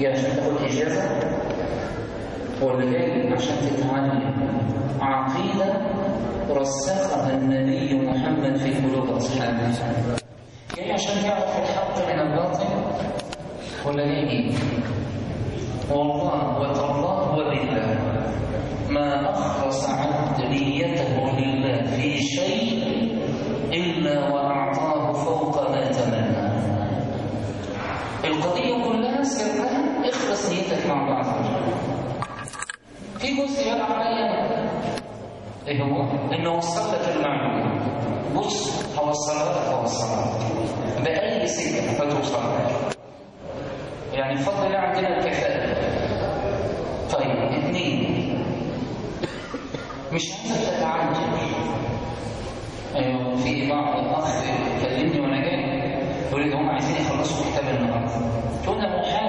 جاي عشان تاخد إجازة. ولا جاي عشان تتعلم. عقيدة رسخها النبي محمد في قلوب أصحابه. جاي عشان تعرف الحق من الباطل ولا جاي والله وتالله وبالله ما أخلص عبد نيته لله في شيء إلا وأعطاه فوق ما تمنى. القضية نيتك مع الله في جزء يقع عليا إيه هو؟ إنه وصل لك المعلومه بص هوصلها لك هوصلها بأي سكه فتوصل لك يعني بفضل الله عندنا الكفاءه طيب اثنين. مش عايزك تتعجل أيوه في بعض الأخ كلمني وأنا جاي. يقول لي هم عايزين يخلصوا كتاب النهارده. قلت له محال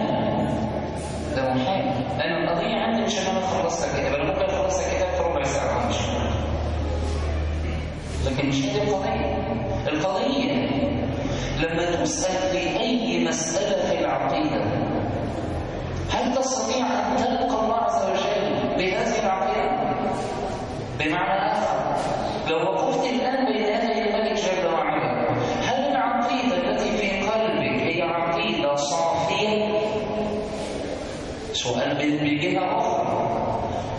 محال أنا القضية عندي مش ان أنا خلصت الكتاب أنا ممكن اخلص الكتاب في ربع ساعة مش لكن مش هذه القضية. القضية لما تسأل في أي مسألة في العقيدة هل تستطيع أن تلقى الله عز وجل بهذه العقيدة؟ بمعنى آخر لو وقفت الآن بين يدي الملك جل وعلا هل العقيدة التي في قلبك هي عقيدة صافية سؤال بجهة أخرى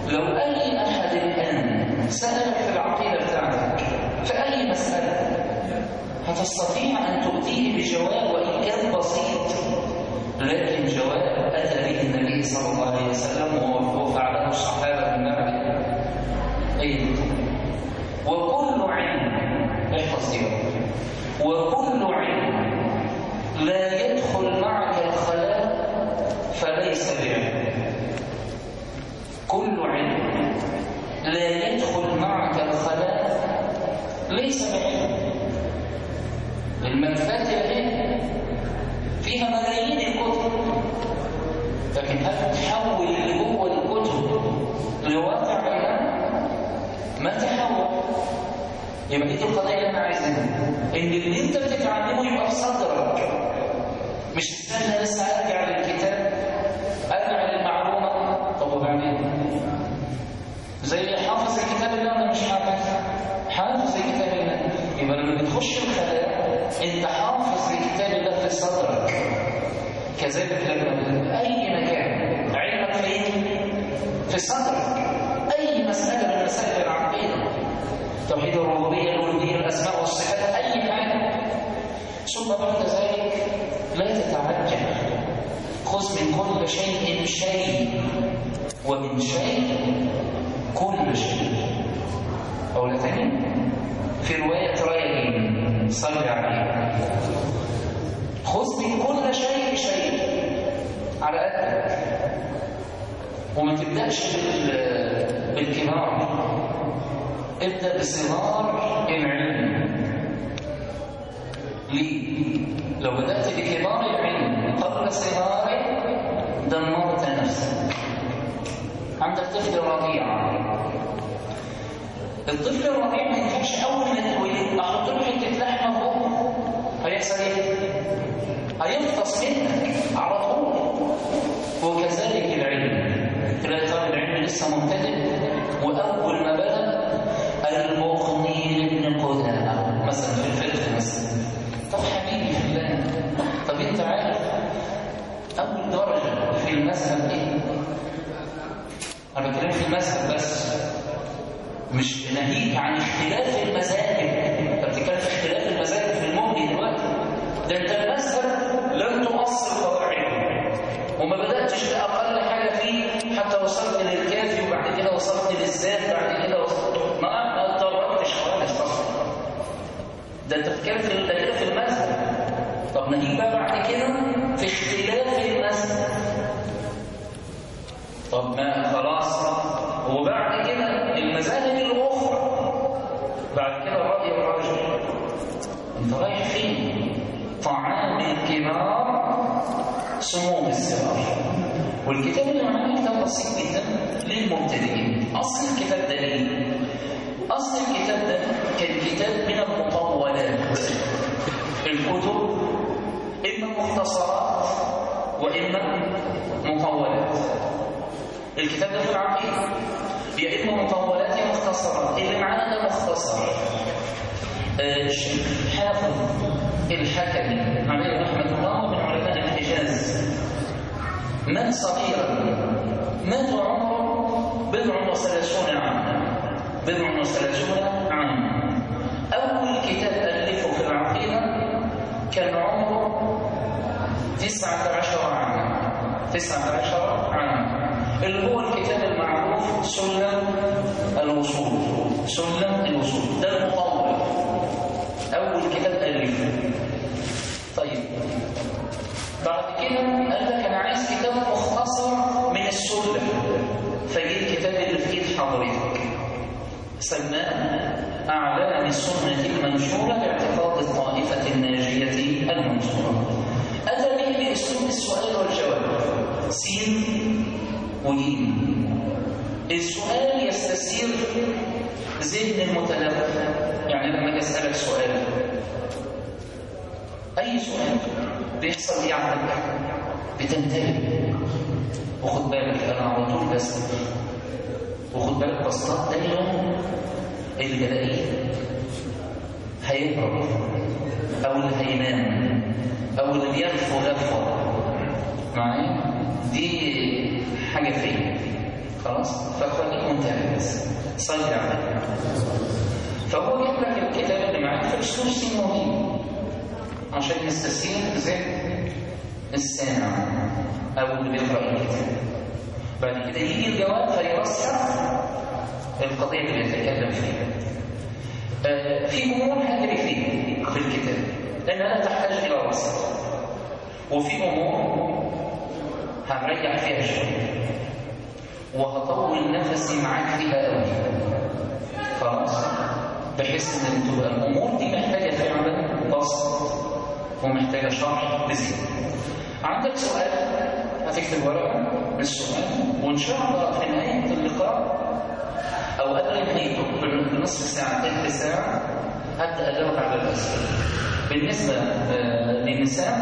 لو أي أحد الآن سألك في العقيدة بتاعتك في أي مسألة هتستطيع أن تؤتيه بجواب وإن كان بسيط هيحصل إيه؟ هيمتص منك. على طول. وكذلك العلم. تلاقي طالب العلم لسه مبتدئ واول ما بدا المغني لابن قدامة. مثلا في الفقه مثلا. طب حبيبي فلان طب أنت عارف اول درجه في المذهب إيه؟ أنا بتكلم في المذهب بس. مش ناهيك عن اختلاف المذاهب. ده انت المذهب لم تؤصل قواعده وما بدأتش باقل حاجة فيه حتى وصلت للكافي وبعد كده وصلت للذات بعد كده وصلت ما ما اتطرقتش خالص. أصلا ده أنت بتتكلم في في المذهب. طب نجيب بقى بعد كده في اختلاف المذهب طب ما خلاص وبعد كده المذاهب الاخرى بعد كده الراي الراجح انت رايح فين طعام الكبار سموم الصغار والكتاب اللي معانا كتاب بسيط جدا للمبتدئين. أصل الكتاب ده إيه؟ أصل الكتاب ده كان كتاب من المطولات. الكتب إما مختصرات وإما مطولات الكتاب ده في العقيده يا إما مطولات يا مختصرات اللي معانا ده مختصر الشيخ حافظ الحكمي عليه رحمة الله مات صغيرا مات عمره بضع وثلاثون عاما. بضع وثلاثون عاما. أول كتاب ألفه في العقيدة كان عمره تسعة عشر عاما. تسعة عشر عاما. اللي هو الكتاب المعروف سلم الوصول. سلم الوصول. ده المطول أول كتاب ألفه. طيب. بعد كده قال لك أنا عايز كتاب مختصر من السلم فجي الكتاب اللي في إيد حضرتك. سماه أعلام السنة المنشورة لاعتقاد الطائفة الناجية المنصورة. أتى به بأسلوب السؤال والجواب. سين وجيم. السؤال يستثير ذهن المتلقي يعني لما أسألك سؤال أي سؤال؟ بيحصل إيه عندك بتنتبه وخد بالك أنا على طول بسال وخد بالك بسطات دايما اللي بلاقيه هيهرب. أو اللي هينام. أو اللي بيغفو غفوه معايا؟ دي حاجة فيا خلاص؟ فخليك بس. صلي عليه فهو جاب لك الكتاب اللي معاك اسلوب سيموني عشان يستثير ذهن السامع أو اللي بيقرأ الكتاب. بعد كده يجي الجواب فيوسع القضية اللي بيتكلم فيها. آه في أمور هجري فيه في الكتاب لانها تحتاج إلى وسط وفي أمور هنريح فيها شوية. وهطول نفسي معاك فيها قوي خلاص؟ بحيث إن تبقى الأمور دي محتاجة فعلا بسط ومحتاجه شرح بزياده عندك سؤال؟ هتكتب ورقة بالسؤال وان شاء الله في نهاية اللقاء. أو قبل نهايته بنصف ساعة ثلث ساعة هبدا اجاوب على الاسئله بالنسبة للنساء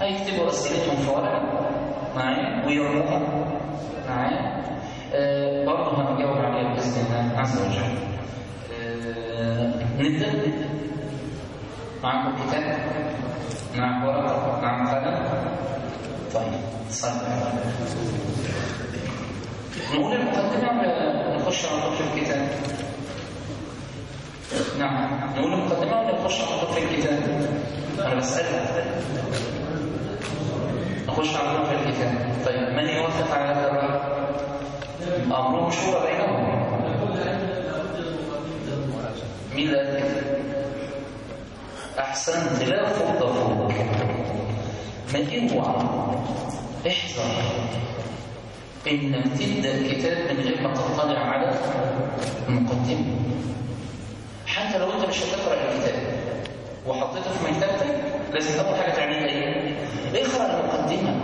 هيكتبوا أسئلتهم في ورقة. معايا؟ ويرموها معايا؟ آه برضه هنجاوب عليها بإذن الله. عز وجل آه معاكم كتاب معاكم ورقه معاكم قلم طيب صلي نقول المقدمة ولا نخش على في الكتاب؟ نعم نقول المقدمة ولا نخش على في الكتاب؟ أنا بسالك نخش على في الكتاب. طيب من يوافق على هذا الرأي؟ أمرهم شورى بينهم. مين قال كده؟ أحسنت لا فوق فوق ما اوعى احذر. إنك تبدأ كتاب من غير ما تطلع على المقدمة حتى لو أنت مش هتقرأ الكتاب وحطيته في مكتبتك لازم أول حاجة تعملها إيه؟ اقرأ المقدمة.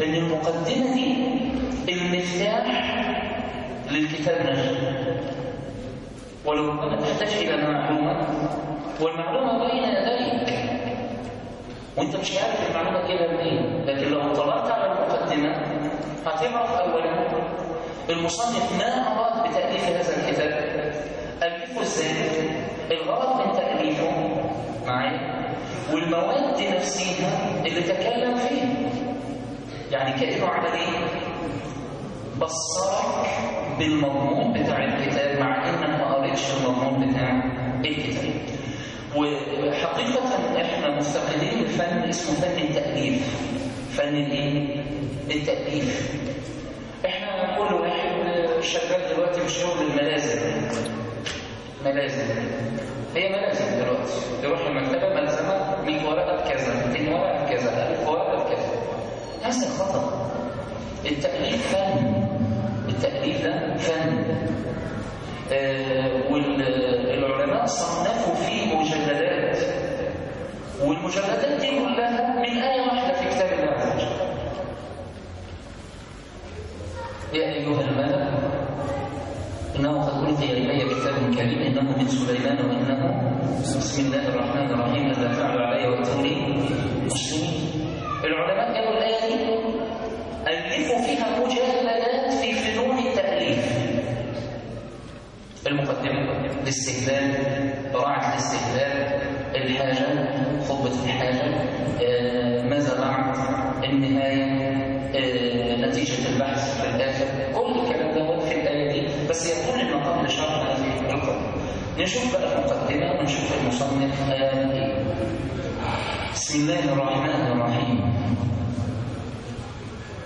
لأن المقدمة دي المفتاح للكتاب نفسه. ولو كنت تحتاج إلى معلومة والمعلومة بين يديك. وانت مش عارف المعلومة كده منين. لكن لو طلعت على المقدمة هتعرف أولا المصنف ما أراد بتأليف هذا الكتاب. ألفه إزاي؟ الغرض من تأليفه معايا؟ والمواد نفسها اللي تكلم فيها يعني كأنه عمل إيه؟ بصرك بالمضمون بتاع الكتاب مع انك ما قريتش المضمون بتاع الكتاب. وحقيقة إحنا مفتقدين لفن اسمه فن التأليف. فن الإيه؟ التأليف. إحنا كل واحد شغال دلوقتي في شغل الملازم. ملازم. هي ملازم دلوقتي. يروح المكتبة ملزمة 100 ورقة بكذا 200 ورقة بكذا 1000 ورقة بكذا. هذا خطأ التأليف فن. التأليف ده فن. آه والعلماء صنفوا فيه والمجلدات دي كلها من آية واحدة في كتاب الله يا أيها الملأ إنه قد ألقي إلي كتاب كريم إنه من سليمان وإنه بسم الله الرحمن الرحيم ألا تعلوا علي وأتوني العلماء قالوا الآية دي ألفوا فيها مجلدات في فنون التأليف. المقدمة الاستهلال براعة الاستهلال الحاجة خطبة الحاجة آه، ماذا بعد؟ النهاية آه، نتيجة البحث في الآخر. كل الكلام ده في الآية دي بس يكون المقام لشرح في القرآن نشوف بقى المقدمة ونشوف المصنف قال إيه. بسم الله الرحمن الرحيم.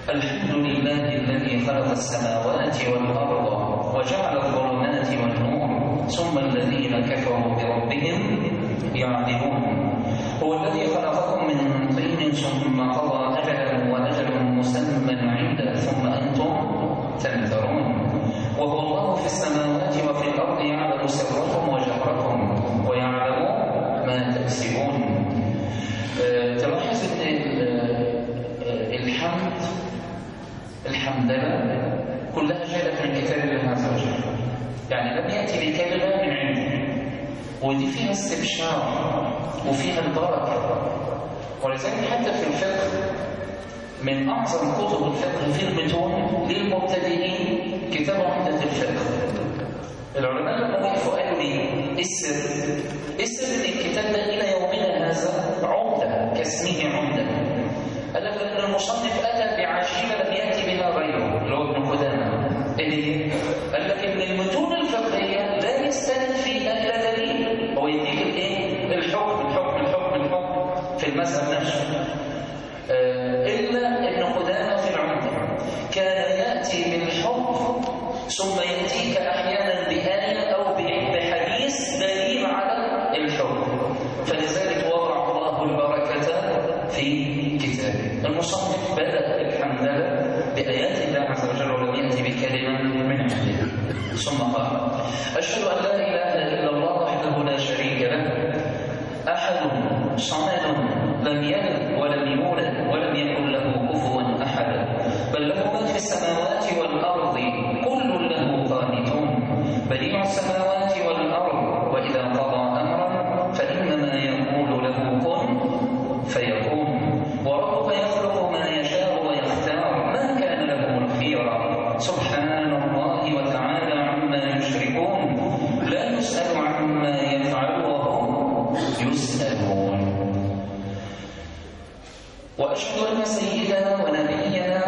الحمد لله الذي خلق السماوات والأرض وجعل الظلمات والنور ثم الذين كفروا بربهم يعدلون هو الذي خلقكم من طين ثم قضى أجلا وأجل مسمى عنده ثم أنتم تمترون وهو الله في السماوات وفي الأرض يعلم سركم وجهركم ويعلم ما تكسبون. أه تلاحظ إن الحمد الحمدلة كلها جاءت من كتاب الله عز وجل. يعني لم يأتي بكلمة ودي فيها استبشار وفيها البركة. ولذلك حتى في الفقه من أعظم كتب الفقه في المتون للمبتدئين كتاب عمدة الفقه. العلماء لما وقفوا قالوا لي إيه السر؟ إيه السر ان الكتاب ده إلى يومنا هذا عمدة كاسمه عمدة. قال لك لأن المصنف أتى بعجيبه لم يأتي بها غيره اللي هو ابن قدامة. إيه؟ قال لك إن المتون الفقهيه لا يستند فيها إلى دليل هو يديك الايه؟ الحكم الحكم الحكم الحكم في المذهب نفسه آه الا ابن قدامه في العمده كان ياتي بالحكم ثم ياتيك أحيانا بايه أو بحديث دليل على الحكم فلذلك وضع الله البركه في كتابه المصنف بدا الحمدلله بايات الله عز وجل ولم ياتي بكلمه من عنده ثم قال اشهد ان لا اله الا الله وحده لا شريك له احد صمد لم يلد ولم يولد ولم يكن له كفوا احد بل له ما في السماوات والارض كل له قانتون بديع السماوات والارض واذا قضى امرا فانما يقول له كن فيكون وربك يخلق ما يشاء ويختار ما كان له الخيرا سبحان الله وتعالى عما يشركون لا يسال عما يفعل وهم يسالون واشهد ان سيدنا ونبينا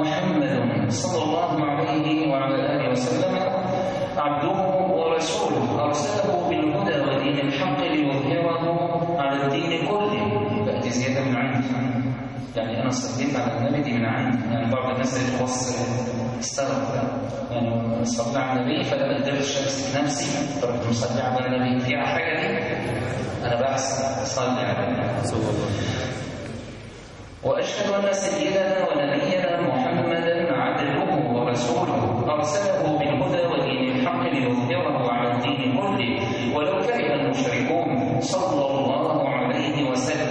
محمد صلى الله عليه وعلى اله وسلم عبده ورسوله ارسله بالهدى ودين الحق ليظهره على الدين كله لا دي زياده من عندي يعني أنا صليت على النبي دي من عندي. يعني بعض الناس اللي تبص استغرب يعني صلى على النبي فلا ما قدرتش امسك نفسي. فرحت مصلي على النبي في حاجة دي؟ أنا بحسن أصلي على النبي صلى الله عليه وسلم. وأشهد أن سيدنا ونبينا محمدا عبده ورسوله. أرسله بالهدى ودين الحق ليظهره على الدين كله. ولو كره المشركون صلى الله عليه وسلم.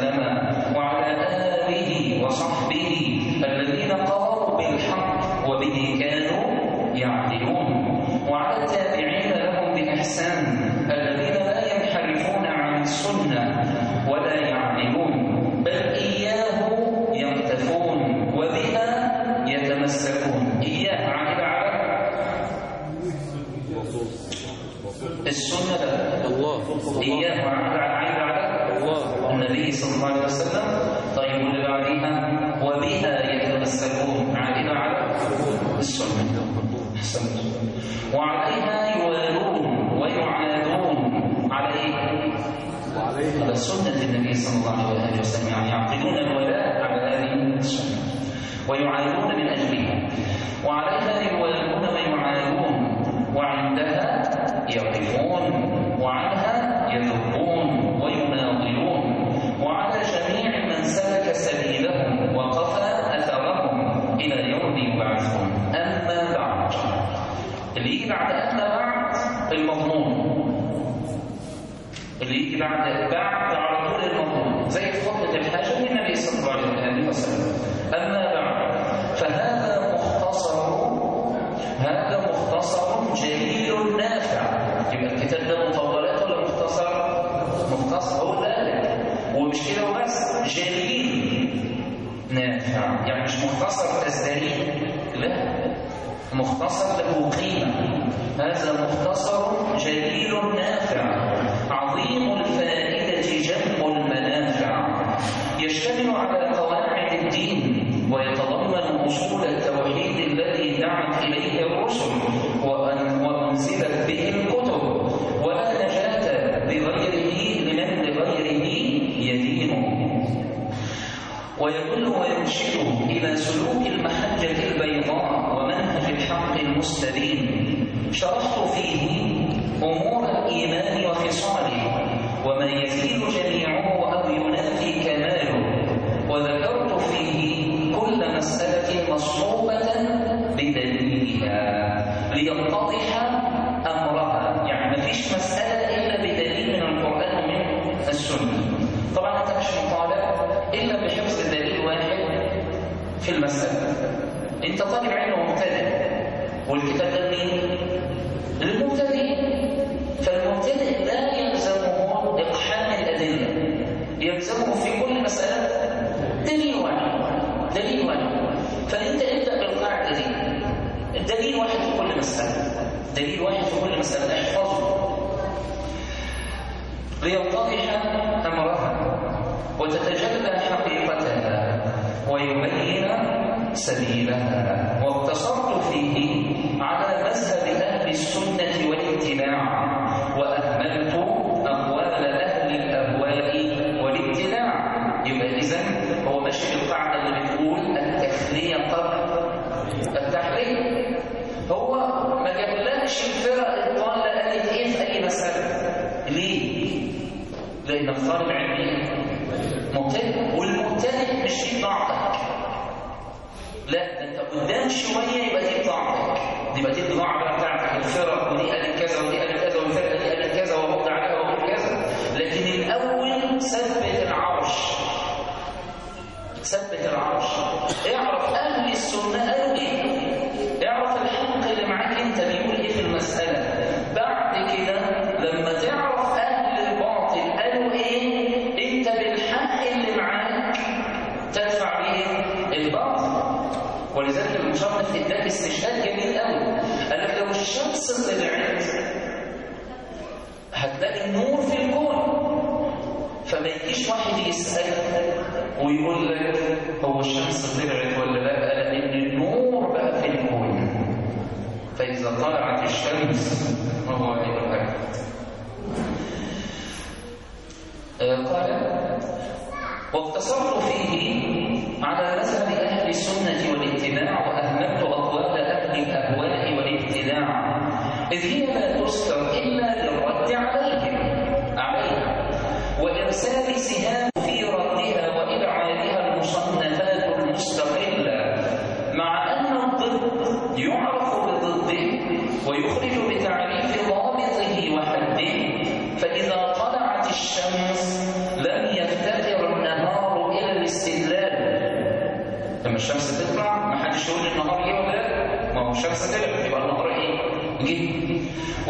الشمس تطلع ما حدش يقول النهار جه ولا لا ما هو الشمس طلعت يبقى النهار إيه؟ جه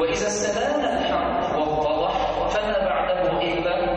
وإذا استبان الحق واتضح فما بعده إلا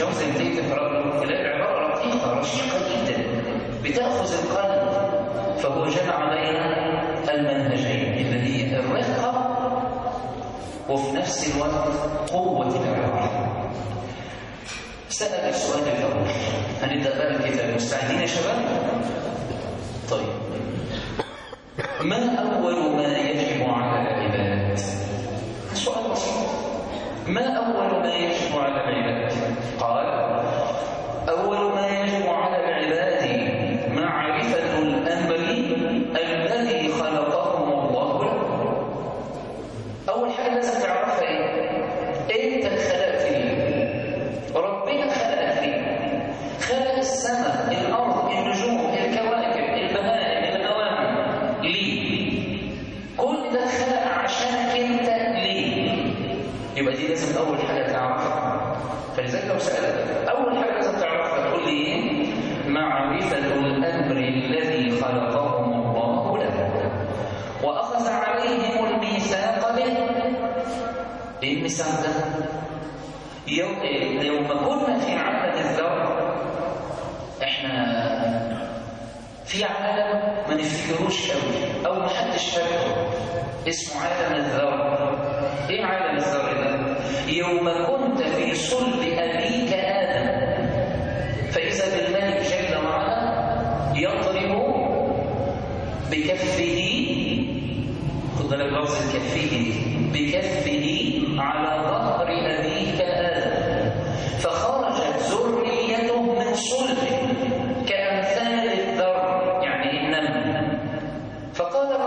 جوز الدين رجل فلان عبارة رقيقه رشيقة جدا بتأخذ القلب فهو جمع بين المنهجين اللي هي الرقة وفي نفس الوقت قوة العلاقة سأل السؤال الأول هنبدأ بقى الكتاب مستعدين يا شباب؟ طيب ما أول ما يجب على العباد؟ سؤال بسيط ما أول ما يجب على العباد؟ follow.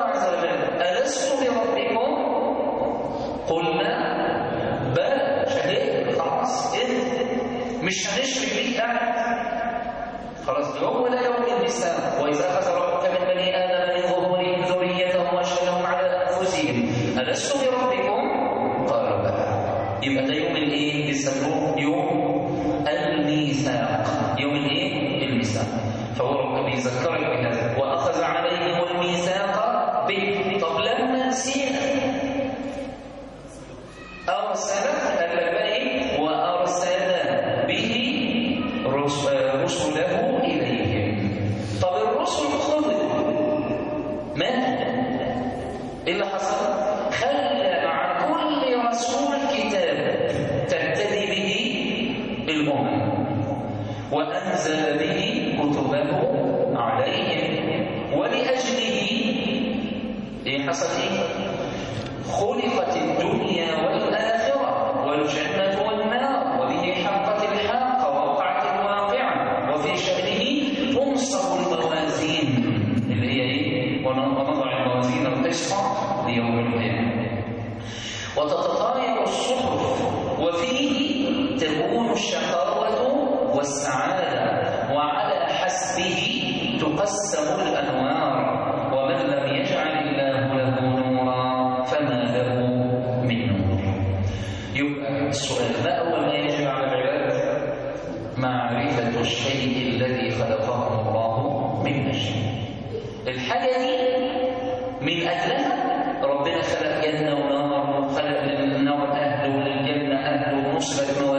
عز وجل ألست بربكم؟ قلنا بل خلاص إيه؟ مش هنشرك بيه أحد. خلاص ده هو ده يوم الحساب وإذا خسر Müslüman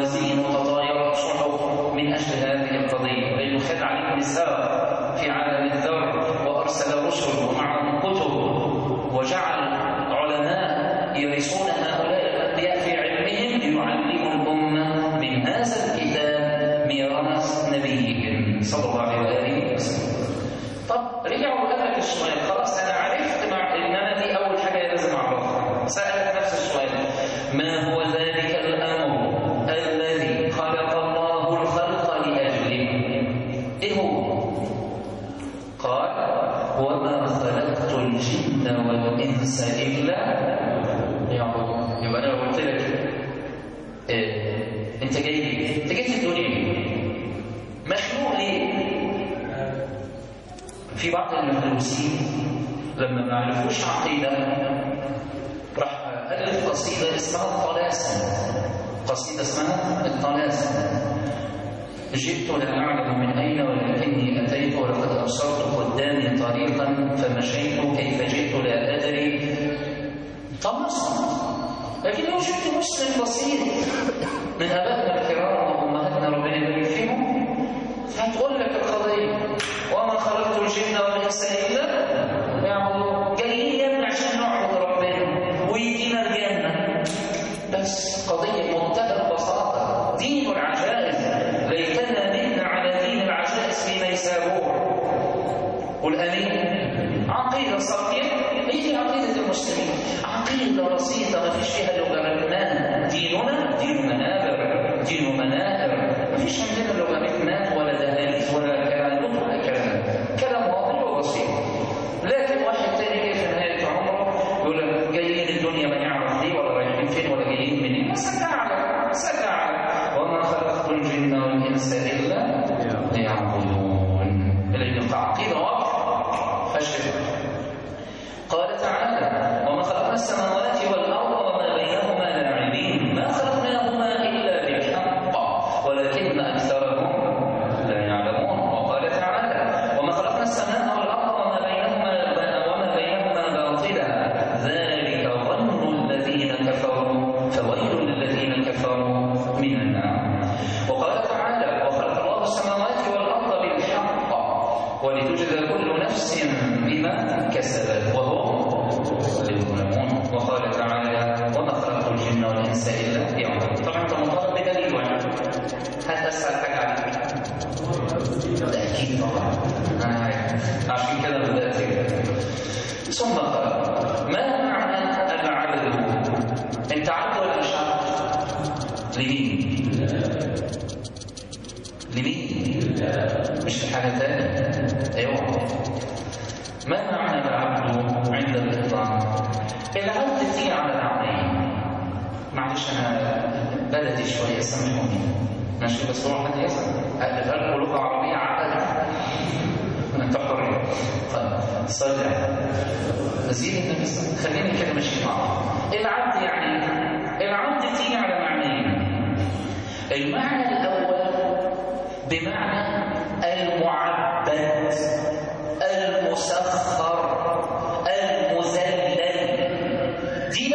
دي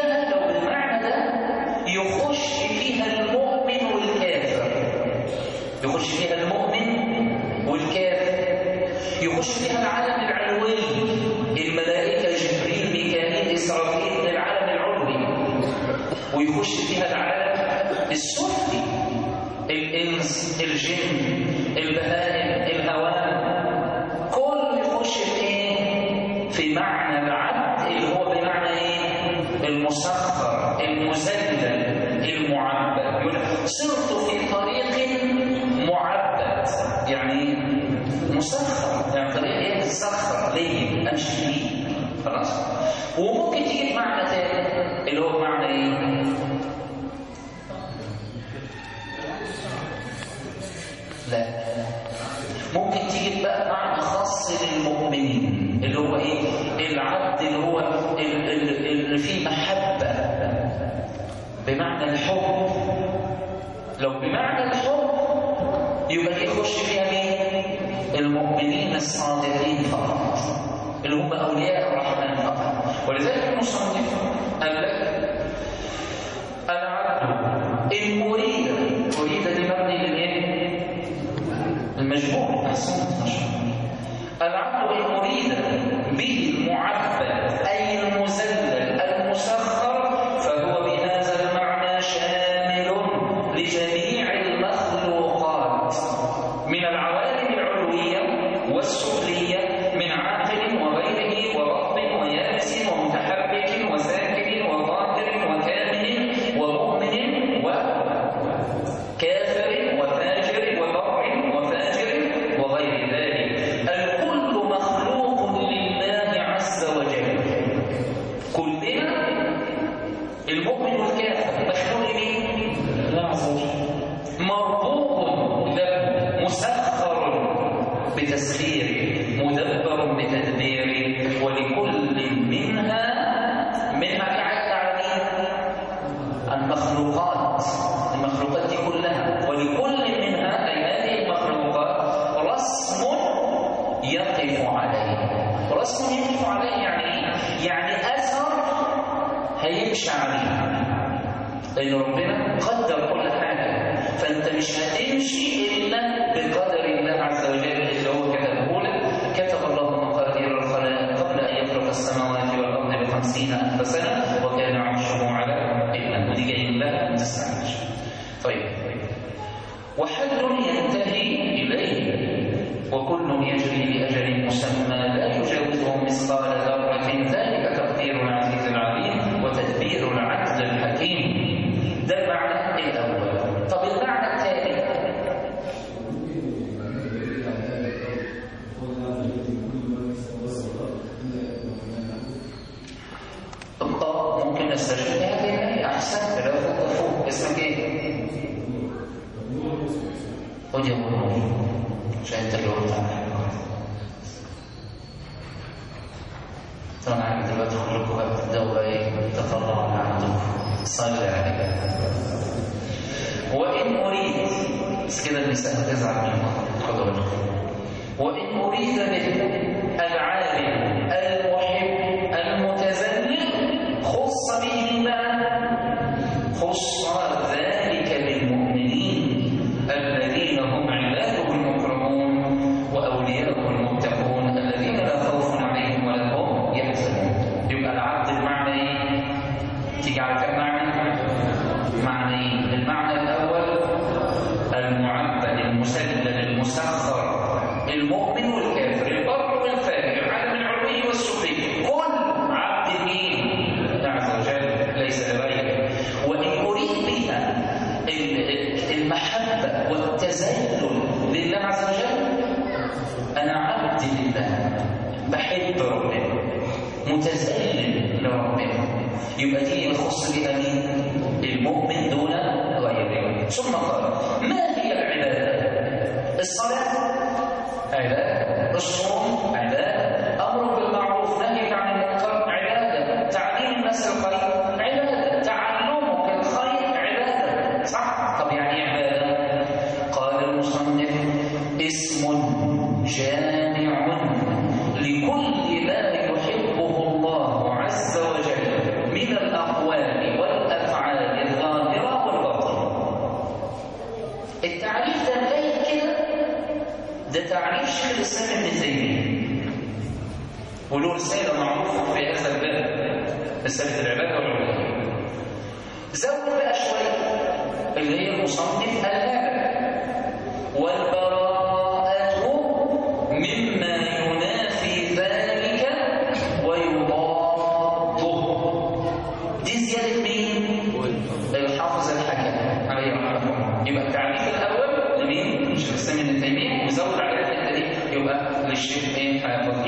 discernimento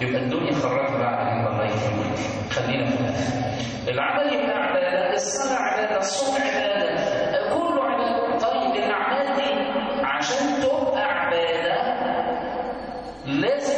يبقى الدنيا خرجها بعد الله خلينا في الآخر العمل يبقى عبادة الصلاة عبادة الصبح عبادة كله عبادة طيب الأعمال دي عشان تبقى عبادة لازم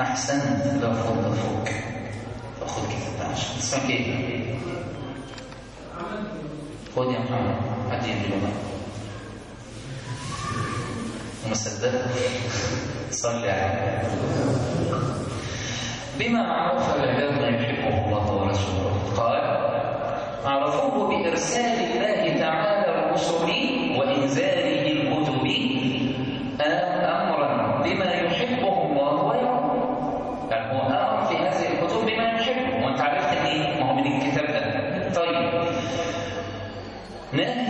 أحسنت لو فوق فوق. فخذ كيف تعيش اسمك إيه؟ خذ يا محمد. هات يدي مسدد صلي على بما عرف العباد يحبه الله ورسوله. قال عرفوه بإرسال الله تعالى الرسل وإنزاله الكتب. آه، أمرا بما né?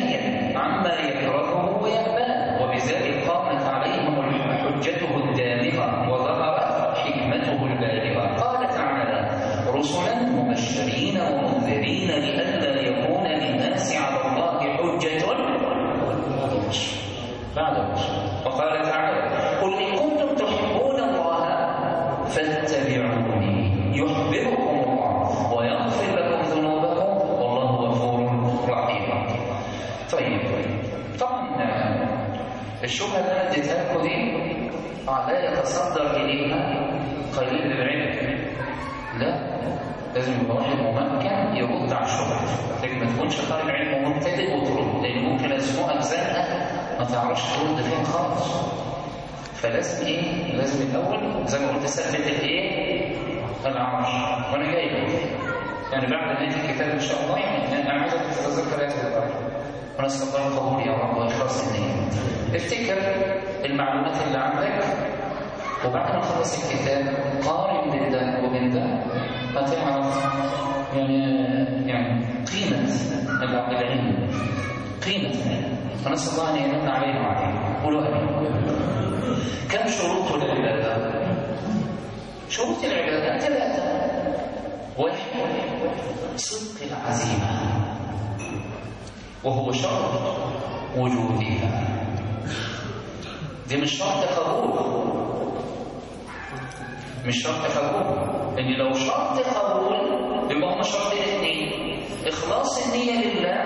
الشبهة اللي أنا اديتها إيه؟ دي لا يتصدر اليها قليل العلم لا لازم يبقى واحد ممكن يرد على الشبهة لكن ما تكونش طالب علم ومبتدئ وترد لأن ممكن اسمه زنقه ما تعرفش ترد فيها خالص فلازم إيه؟ لازم الأول زي ما قلت ثبت الايه؟ العرش وأنا جاي يعني بعد ما الكتاب إن شاء الله يعني أنا عايزك تتذكر هذه القاعده ونسال الله القبول يا رب واخلاص النيه افتكر المعلومات اللي عندك وبعد ما تخلص الكتاب قارن بين ده وبين ده هتعرف يعني يعني قيمة العلم. قيمة فنسأل الله أن يمن علينا وعليكم قولوا آمين. كم شروط العباده شروط العبادة ثلاثة. واحد صدق العزيمة. وهو شرط وجودها. دي مش شرط قبول. مش شرط قبول. ان لو شرط قبول يبقى هما شرطين اثنين إخلاص النية لله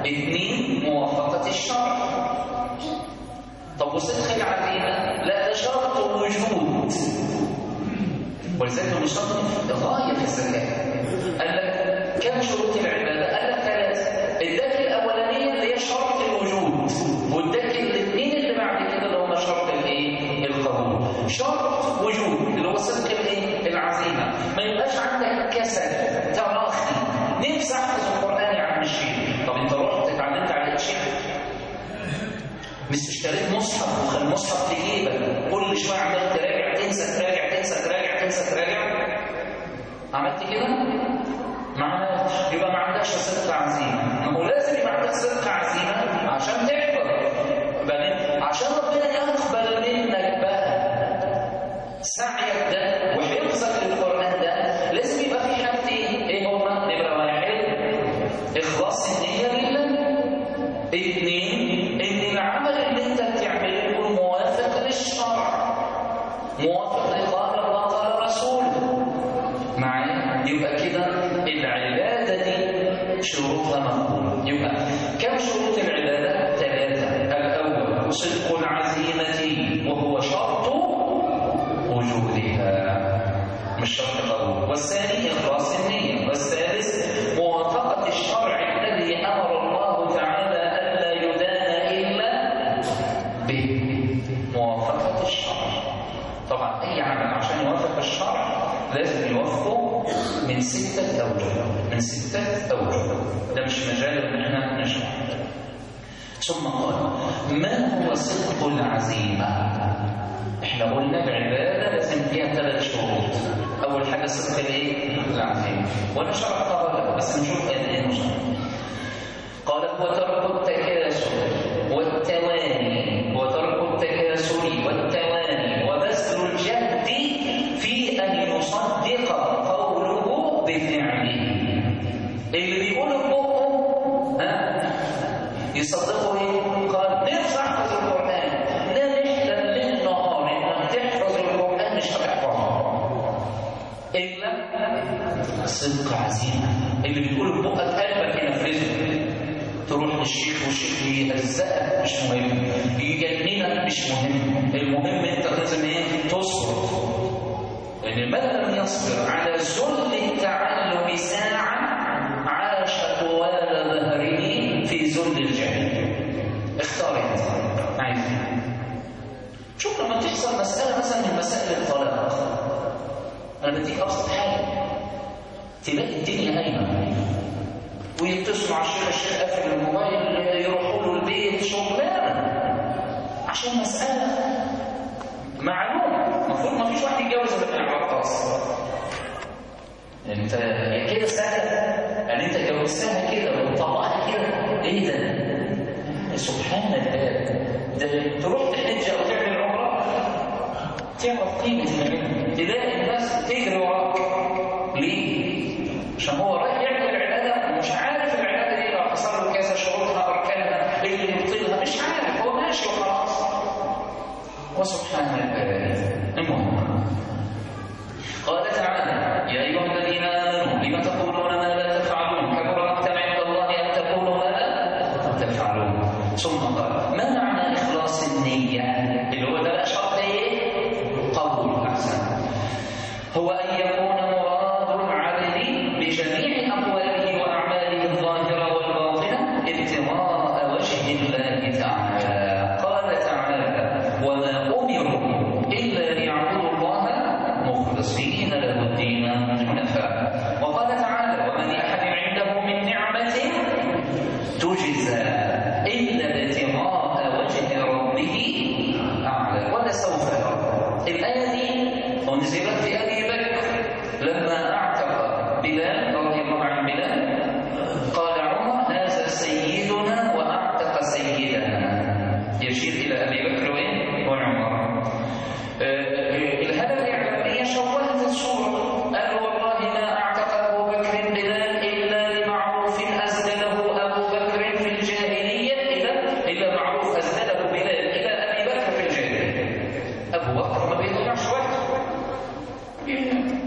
اثنين موافقة الشرع. طب وصدق العزيمه لا ده شرط وجود. ولذلك هو شرط غاية في الزكاة. قال لك كم شروط العبادة؟ சமைச்சிக்கணும். دي شروطها مقبوله يبقى كم شروط العبادة؟ ثلاثة. الأول صدق العزيمة وهو شرط وجودها. مش شرط قبول. والثاني ثم قال ما هو صدق العزيمة؟ إحنا قلنا العباده لازم فيها ثلاث شروط. أول حاجة صدق الإيه؟ العزيمة. وأنا شرحتها بس نشوف إيه نشرح قال هو ترك يهزقك مش مهم. يجننك مش مهم. المهم انت لازم إيه؟ تصبر. لأن من لم يصبر على ذل التعلم ساعة عاش طوال ظهره في ذل الجهل اختار انت. عايز. شوف لما تحصل مسألة مثلا من مسائل الطلاق. أنا بديك أبسط حاجة. تلاقي الدنيا قايمه ويتصلوا على الشيخ الشيخ قافل الموبايل يروحوا له البيت شغلانة. عشان مسألة. معلومة. المفروض ما فيش واحد يتجوز في العطاس انت يا كده سهل يعني انت جوزتها كده وطلقها كده. إيه ده؟ سبحان الله. ده تروح تحج أو تعمل عمرة؟ تعرف قيمة تلاقي الناس تجري وراك. ليه؟ عشان هو رايح يعمل العباده ومش عارف العباده دي لو حصل له كذا شروطها اركانها إيه اللي يبطلها مش عارف هو ماشي وخلاص وسبحان الله المهم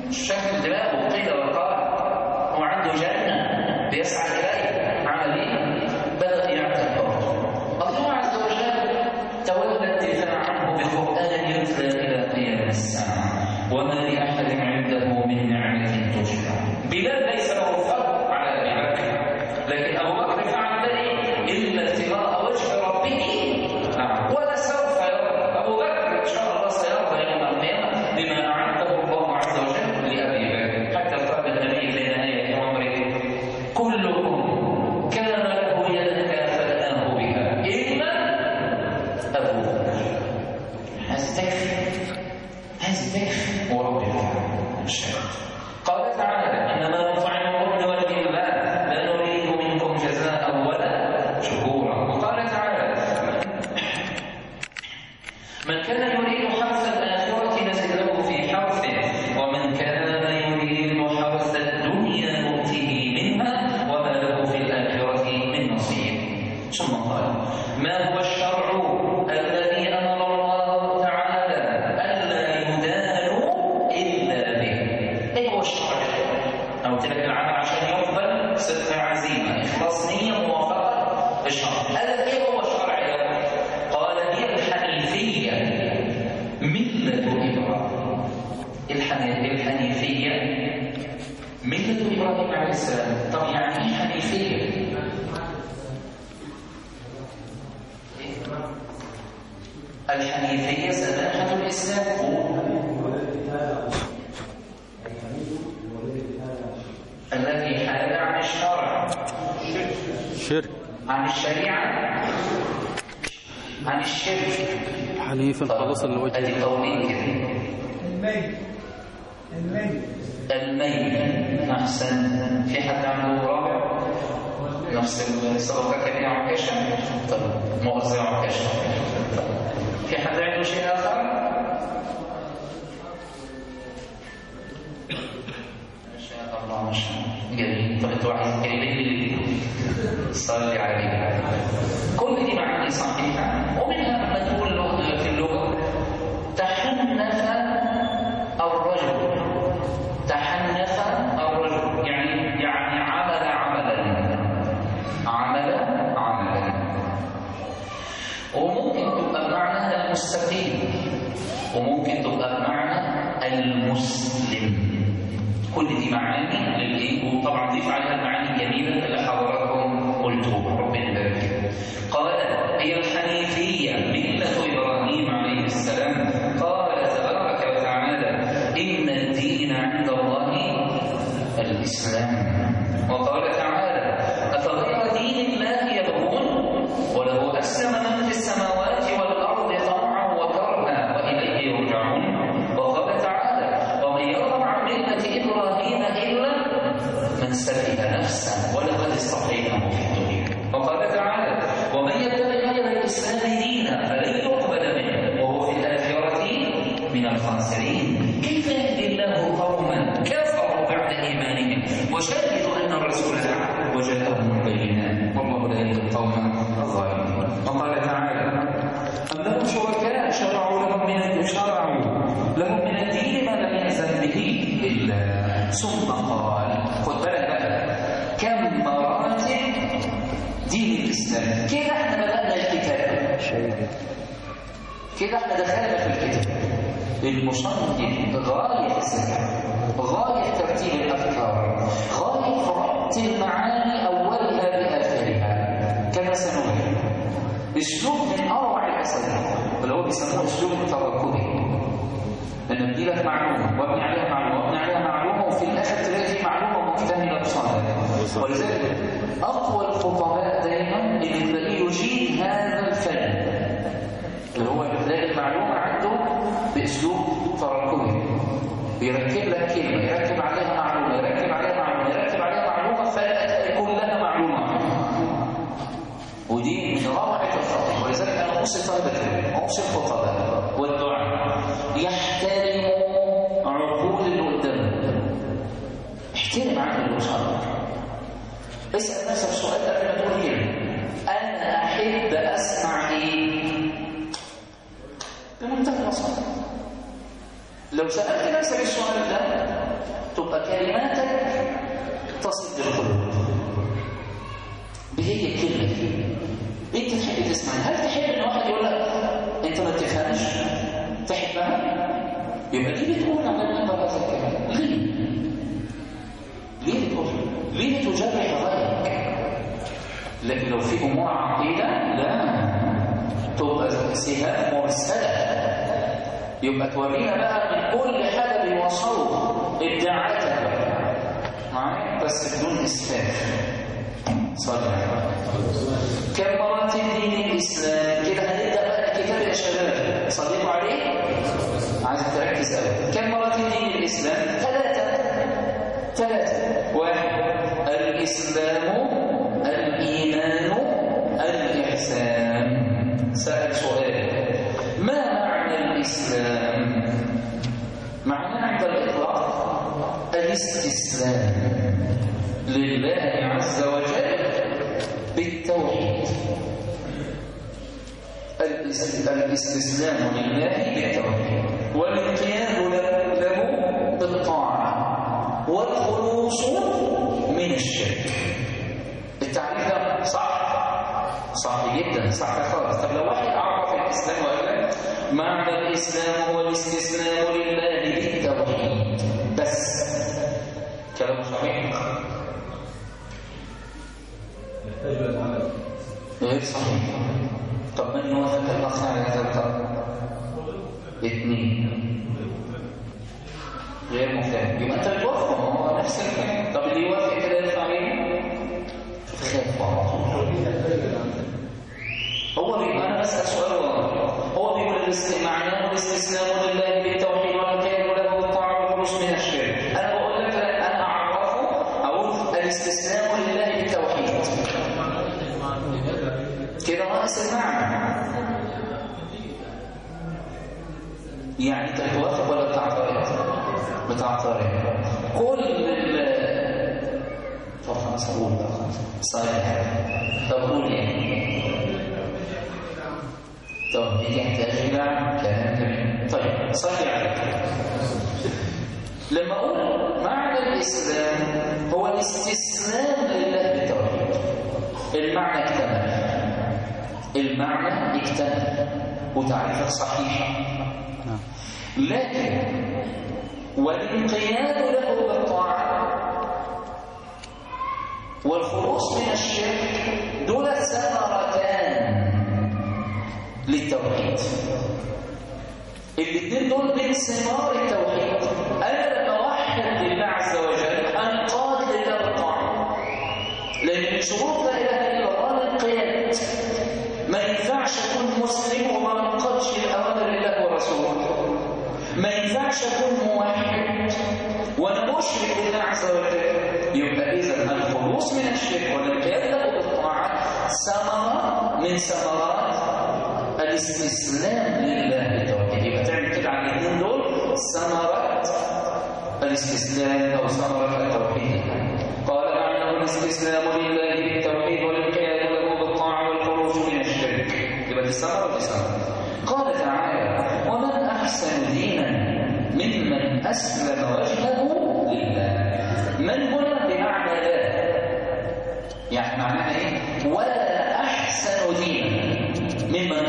الشكل ده مبطله وقائع شرك عن الشريعة. عن الشرك. حنيفا خالصا لوجه أدي قولين كده. الميت. الميت. الميل احسن في حد عنده رابع؟ نفس الصدقه كبيره عكاشة. طب عكاشة. طب. في حد عنده شيء آخر؟ ما شاء الله ما شاء الله. جميل. طب أنتوا عايزين صلي عليه كل دي معاني صحيحه ومنها لما تقول له في اللغة تحنث الرجل. تحنث الرجل يعني يعني عمل عملا. عمل عملا. وممكن تبقى بمعنى المستقيم. وممكن تبقى بمعنى المسلم. كل دي معاني للإيه؟ وطبعا من شرعوا لهم من الدين ما لم يأذن به إلا. ثم قال خد بالك بقى كم مراتب دين الإسلام؟ كده إحنا بدأنا الكتاب؟ كده إحنا دخلنا في الكتاب؟ المصنف غاية الذكاء غاية ترتيب الأفكار غاية ربط المعاني أولها بآخرها كما سنبين أسلوب من أروع الأساليب. اللي هو بيسموه أسلوب التركبي لأن بدي لك معلومة وابني عليها معلومة وابني عليها معلومة وفي الآخر تلاقي في معلومة مكتملة بصدد ولذلك أقوى الخطباء دايما اللي تلاقيه يجيد هذا الفن اللي هو بتلاقي المعلومة عنده بأسلوب تركبي بيركب لك كلمة يركب عليها معلومه يركب عليها معلومه يركب عليها معلومه فلا كلها معلومه ودي من روعة الخطيب ولذلك أنا أوصي طلبة أوصي الخطباء والدعاء يحترموا عقول اللي قدامهم احترم عقل اللي قصادك اسأل نفسك سؤال قبل ما تقول كلمة. أنا أحب أسمع إيه؟ بمنتهى البساطة. لو سألت نفسك السؤال ده تبقى كلماتك تصل بالقلوب هي الكلمة. دي إنت تحب تسمعها؟ هل تحب ان واحد يقول لك انت ما بتفهمش تحبها يبقى ليه بتقول على المنبر هذا الكلام ليه ليه بتقول ليه بتجرح غيرك لكن لو في أمور عقيدة لا. تبقى سهام مرسلة. يبقى تورينا بقى من كل حاجة بيوصلوا بقى. معايا؟ بس بدون صلى على كم مرات دين الإسلام؟ كده هنبدأ بقى الكتاب يا شباب. صليتوا عليه؟ عايزك تركز قوي كم مرات دين الإسلام؟ ثلاثة. ثلاثة. واحد. الإسلام الاحسان سأل سؤال. ما معنى الإسلام؟ معناه عند الإطلاق الاستسلام لله عز وجل بالتوحيد. الاستسلام لله بالتوحيد. والانقياد له بالطاعة. والخلوص من الشرك. صح خالص طب لو واحد عرف الاسلام لك معنى الاسلام هو الاستسلام لله بالتوحيد بس. كلام صحيح. غير صحيح طب من يوافق الاخ على هذا القول اثنين غير مختلف يبقى انت بتوافق هو نفس الكلام. طب اللي يوافق كده يرفع إيه خاف على طول بسال سؤال والله هو بيقول معناه الاستسلام لله بالتوحيد والقيام له بالطاعه والخلوص من الشرك. أنا بقول لك لا أنا أعرفه أقول الاستسلام لله بالتوحيد. كده ناقص المعنى يعني انت بتوافق ولا بتعترض بتعترض كل ال طب خلاص أقول بقى. صحيح. طب قول إيه طب دي تحتاج إلى كلام جميل طيب صحيح. عليك لما أقول معنى الإسلام هو الاستسلام لله بالتوحيد المعنى اكتمل. المعنى اكتمل. وتعريفك صحيح لكن والانقياد له بالطاعة والخلوص من الشرك دول ثمرتان. للتوحيد. الاثنين دول من ثمار التوحيد. أنا لما اوحد لله عز وجل انقاد لله لأن من شروط لا إله إلا الله الانقياد ما ينفعش أكون مسلم وما انقادش لاوامر الله ورسوله. ما ينفعش أكون موحد وأنا اشرك بالله عز وجل. يبقى إذا الخلوص من الشرك والانقياد له بالطاعه ثمرة من ثمرات الاستسلام لله بالتوحيد يبقى تعمل كده على الاثنين دول ثمرة الاستسلام أو ثمرة التوحيد. قال معناه الاستسلام لله بالتوحيد والانقياد له بالطاعه والخروج من الشرك. يبقى دي ثمرة ودي قال تعالى ومن أحسن دينا ممن أسلم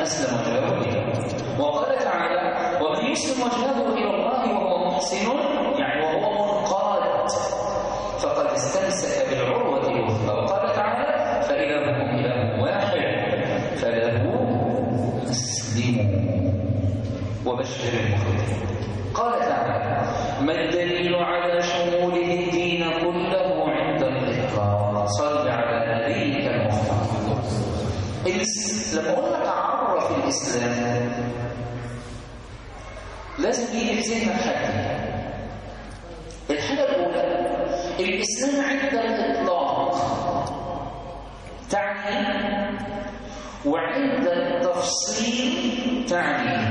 أسلم وجهه وقال تعالى ومن يسلم وجهه إلى الله وهو محسن يعني وهو منقاد. فقد استمسك بالعروة الوثقى. وقال تعالى فإلهكم إله واحد فله اسلموا وبشر المخبتين قال تعالى الدليل عرف الاسلام لازم الحاجة الاولى الإسلام عند الإطلاق. تعني وعند التفصيل تعني.